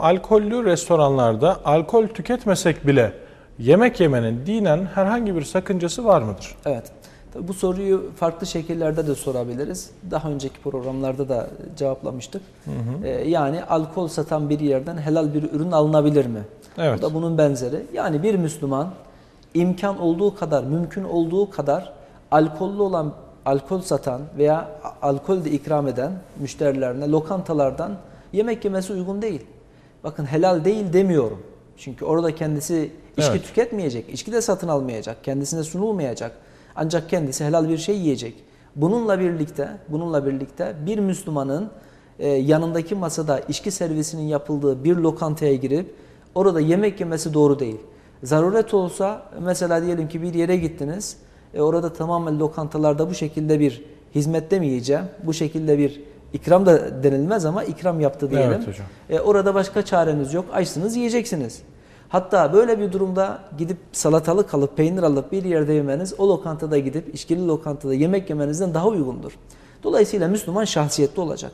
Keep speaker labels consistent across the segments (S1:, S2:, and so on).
S1: Alkollü restoranlarda alkol tüketmesek bile yemek yemenin dinen herhangi bir sakıncası var mıdır?
S2: Evet. Tabii bu soruyu farklı şekillerde de sorabiliriz. Daha önceki programlarda da cevaplamıştık. Ee, yani alkol satan bir yerden helal bir ürün alınabilir mi?
S1: Evet.
S2: Bu da bunun benzeri. Yani bir Müslüman imkan olduğu kadar, mümkün olduğu kadar alkollü olan alkol satan veya alkol de ikram eden müşterilerine lokantalardan yemek yemesi uygun değil. Bakın helal değil demiyorum. Çünkü orada kendisi içki
S1: Evet.
S2: tüketmeyecek, içki de satın almayacak, kendisine sunulmayacak. Ancak kendisi helal bir şey yiyecek. Bununla birlikte, bununla birlikte bir Müslümanın e, yanındaki masada içki servisinin yapıldığı bir lokantaya girip orada yemek yemesi doğru değil. Zaruret olsa mesela diyelim ki bir yere gittiniz. E, orada tamamen lokantalarda bu şekilde bir hizmet demeyeceğim. Bu şekilde bir ikram da denilmez ama ikram yaptı diyelim.
S1: Evet hocam.
S2: E, orada başka çareniz yok. Açsınız yiyeceksiniz. Hatta böyle bir durumda gidip salatalık alıp peynir alıp bir yerde yemeniz o lokantada gidip işkili lokantada yemek yemenizden daha uygundur. Dolayısıyla Müslüman şahsiyetli olacak.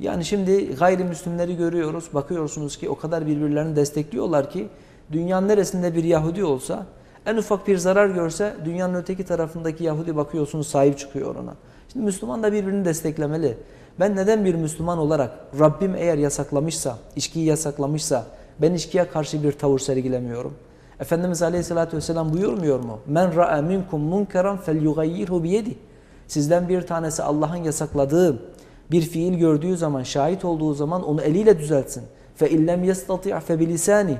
S2: Yani şimdi gayrimüslimleri görüyoruz. Bakıyorsunuz ki o kadar birbirlerini destekliyorlar ki dünyanın neresinde bir Yahudi olsa en ufak bir zarar görse dünyanın öteki tarafındaki Yahudi bakıyorsunuz sahip çıkıyor ona. Şimdi Müslüman da birbirini desteklemeli. Ben neden bir Müslüman olarak Rabbim eğer yasaklamışsa, içkiyi yasaklamışsa ben içkiye karşı bir tavır sergilemiyorum? Efendimiz Aleyhisselatü Vesselam buyurmuyor mu? Men ra'a minkum munkaran felyughayyirhu biyedi. Sizden bir tanesi Allah'ın yasakladığı bir fiil gördüğü zaman, şahit olduğu zaman onu eliyle düzeltsin. Fe illem yestati' fe bilisani.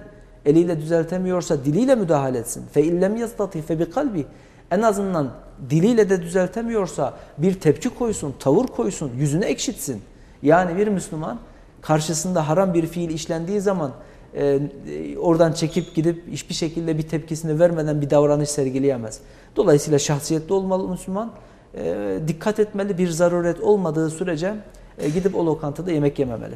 S2: Eliyle düzeltemiyorsa diliyle müdahale etsin. Fe illem yestati fe bi kalbi. En azından diliyle de düzeltemiyorsa bir tepki koysun, tavır koysun, yüzüne ekşitsin. Yani bir Müslüman karşısında haram bir fiil işlendiği zaman e, e, oradan çekip gidip hiçbir şekilde bir tepkisini vermeden bir davranış sergileyemez. Dolayısıyla şahsiyetli olmalı Müslüman. E, dikkat etmeli bir zaruret olmadığı sürece e, gidip o lokantada yemek yememeli.